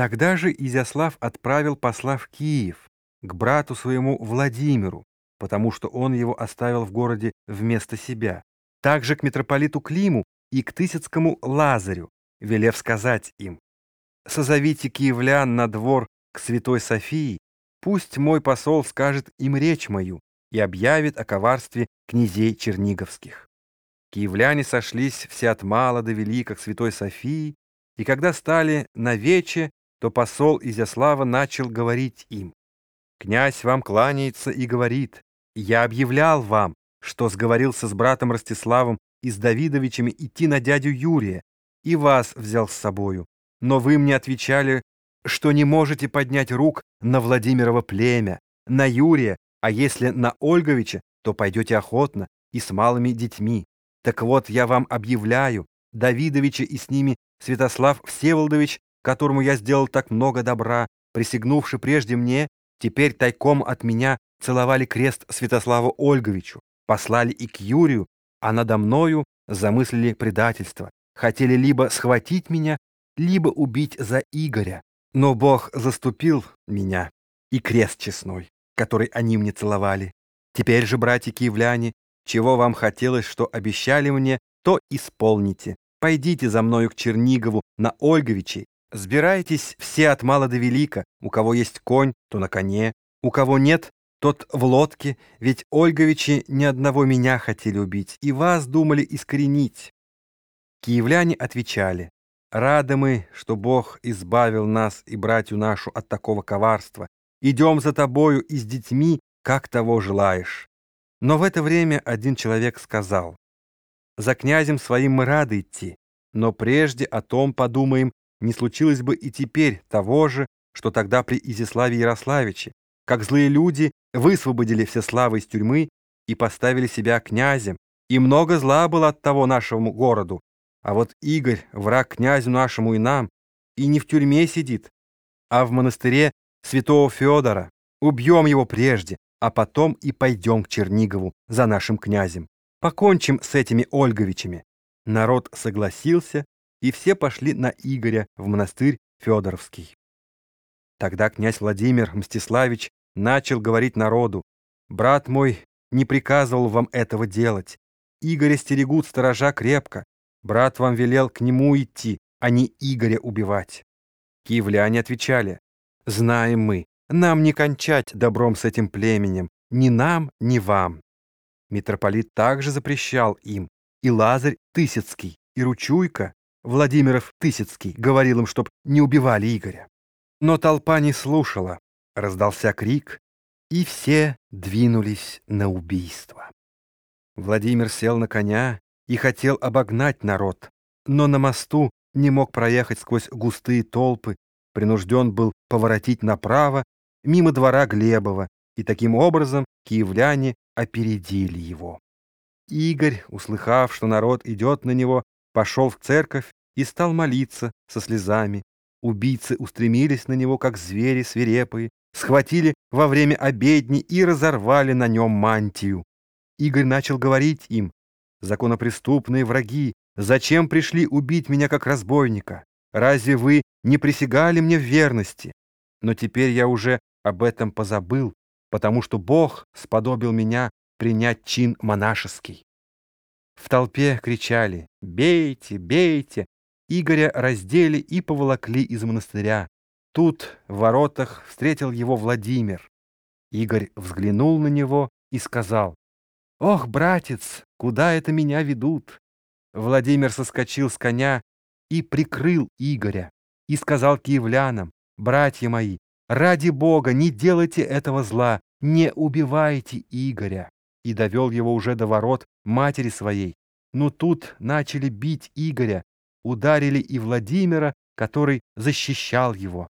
Тогда же Изяслав отправил посла в Киев, к брату своему Владимиру, потому что он его оставил в городе вместо себя, также к митрополиту Климу и к Тысяцкому Лазарю, велев сказать им, «Созовите киевлян на двор к Святой Софии, пусть мой посол скажет им речь мою и объявит о коварстве князей черниговских». Киевляне сошлись все от мала до велика к Святой Софии, и когда стали на вече, то посол Изяслава начал говорить им. «Князь вам кланяется и говорит, я объявлял вам, что сговорился с братом Ростиславом и с Давидовичами идти на дядю Юрия, и вас взял с собою. Но вы мне отвечали, что не можете поднять рук на Владимирово племя, на Юрия, а если на Ольговича, то пойдете охотно и с малыми детьми. Так вот, я вам объявляю, Давидовича и с ними Святослав Всеволодович которому я сделал так много добра, присягнувши прежде мне, теперь тайком от меня целовали крест Святославу Ольговичу, послали и к Юрию, а надо мною замыслили предательство, хотели либо схватить меня, либо убить за Игоря. Но Бог заступил меня и крест честной, который они мне целовали. Теперь же, братья киевляне, чего вам хотелось, что обещали мне, то исполните. Пойдите за мною к Чернигову на Ольговичей, Сбирайтесь все от мала до велика. У кого есть конь, то на коне. У кого нет, тот в лодке. Ведь Ольговичи ни одного меня хотели убить, и вас думали искоренить. Киевляне отвечали, «Рады мы, что Бог избавил нас и братью нашу от такого коварства. Идем за тобою и с детьми, как того желаешь». Но в это время один человек сказал, «За князем своим мы рады идти, но прежде о том подумаем, не случилось бы и теперь того же, что тогда при Изяславе Ярославиче, как злые люди высвободили все славы из тюрьмы и поставили себя князем, и много зла было от того нашему городу. А вот Игорь, враг князю нашему и нам, и не в тюрьме сидит, а в монастыре святого Федора. Убьем его прежде, а потом и пойдем к Чернигову за нашим князем. Покончим с этими Ольговичами. Народ согласился, и все пошли на Игоря в монастырь Федоровский. Тогда князь Владимир Мстиславич начал говорить народу, «Брат мой не приказывал вам этого делать. Игоря стерегут сторожа крепко. Брат вам велел к нему идти, а не Игоря убивать». Киевляне отвечали, «Знаем мы, нам не кончать добром с этим племенем, ни нам, ни вам». Митрополит также запрещал им, и Лазарь Тысяцкий, и Ручуйка, Владимиров Тысяцкий говорил им, чтоб не убивали Игоря. Но толпа не слушала, раздался крик, и все двинулись на убийство. Владимир сел на коня и хотел обогнать народ, но на мосту не мог проехать сквозь густые толпы, принужден был поворотить направо, мимо двора Глебова, и таким образом киевляне опередили его. Игорь, услыхав, что народ идет на него, пошел в церковь и стал молиться со слезами. Убийцы устремились на него, как звери свирепые, схватили во время обедни и разорвали на нем мантию. Игорь начал говорить им, «Законопреступные враги, зачем пришли убить меня как разбойника? Разве вы не присягали мне в верности? Но теперь я уже об этом позабыл, потому что Бог сподобил меня принять чин монашеский. В толпе кричали «Бейте! Бейте!», Игоря раздели и поволокли из монастыря. Тут в воротах встретил его Владимир. Игорь взглянул на него и сказал, «Ох, братец, куда это меня ведут?» Владимир соскочил с коня и прикрыл Игоря, и сказал киевлянам, «Братья мои, ради Бога, не делайте этого зла, не убивайте Игоря» и довел его уже до ворот матери своей. Но тут начали бить Игоря, ударили и Владимира, который защищал его.